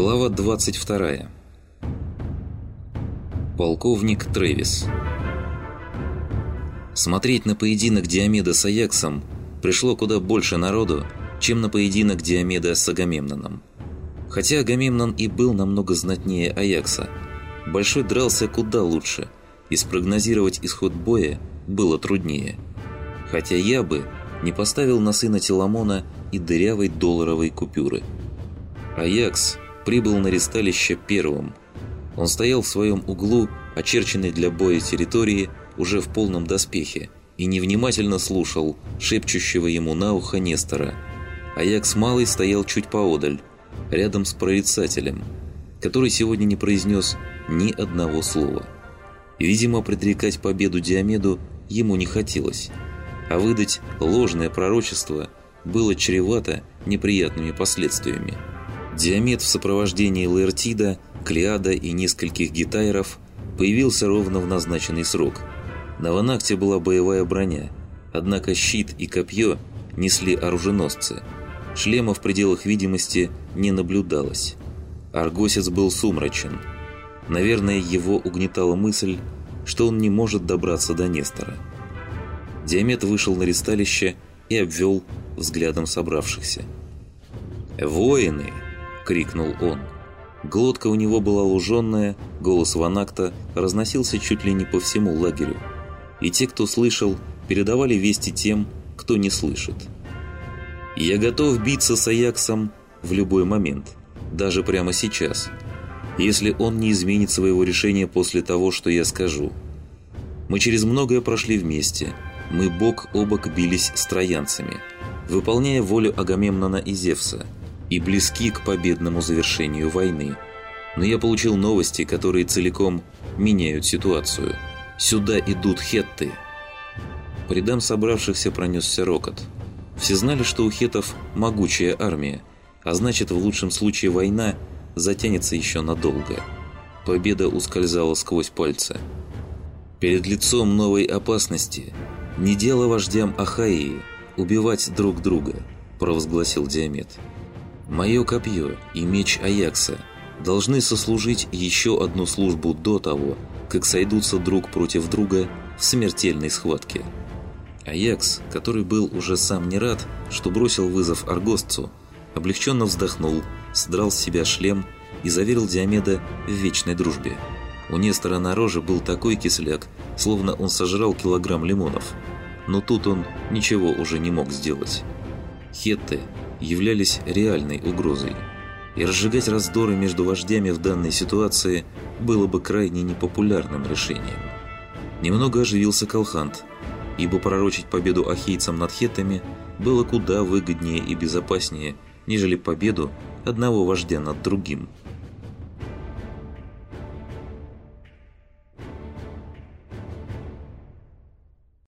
Глава 22. Полковник Трэвис. Смотреть на поединок Диомеда с Аяксом пришло куда больше народу, чем на поединок Диомеда с Агамемноном. Хотя Агамемнон и был намного знатнее Аякса, Большой дрался куда лучше, и спрогнозировать исход боя было труднее. Хотя я бы не поставил на сына Теламона и дырявой долларовой купюры. Аякс прибыл на ресталище первым. Он стоял в своем углу, очерченной для боя территории, уже в полном доспехе, и невнимательно слушал шепчущего ему на ухо Нестора. Аякс Малый стоял чуть поодаль, рядом с прорицателем, который сегодня не произнес ни одного слова. Видимо, предрекать победу Диомеду ему не хотелось, а выдать ложное пророчество было чревато неприятными последствиями. Диамет в сопровождении Лаэртида, Клеада и нескольких гитайров появился ровно в назначенный срок. На Ванакте была боевая броня, однако щит и копье несли оруженосцы. Шлема в пределах видимости не наблюдалось. Аргосец был сумрачен. Наверное, его угнетала мысль, что он не может добраться до Нестора. Диамет вышел на ресталище и обвел взглядом собравшихся. «Воины!» Крикнул он. Глотка у него была луженная, голос Ванакта разносился чуть ли не по всему лагерю. И те, кто слышал, передавали вести тем, кто не слышит. «Я готов биться с Аяксом в любой момент, даже прямо сейчас, если он не изменит своего решения после того, что я скажу. Мы через многое прошли вместе, мы бок о бок бились с троянцами, выполняя волю Агамемнона и Зевса – и близки к победному завершению войны. Но я получил новости, которые целиком меняют ситуацию. Сюда идут хетты. По рядам собравшихся пронесся рокот. Все знали, что у хетов могучая армия, а значит, в лучшем случае война затянется еще надолго. Победа ускользала сквозь пальцы. Перед лицом новой опасности не дело вождям Ахаии убивать друг друга, провозгласил Диамет. Мое копье и меч Аякса должны сослужить еще одну службу до того, как сойдутся друг против друга в смертельной схватке. Аякс, который был уже сам не рад, что бросил вызов Аргостцу, облегченно вздохнул, сдрал с себя шлем и заверил Диомеда в вечной дружбе. У Нестора на роже был такой кисляк, словно он сожрал килограмм лимонов. Но тут он ничего уже не мог сделать. Хетты являлись реальной угрозой. И разжигать раздоры между вождями в данной ситуации было бы крайне непопулярным решением. Немного оживился Колхант, ибо пророчить победу ахейцам над хеттами было куда выгоднее и безопаснее, нежели победу одного вождя над другим –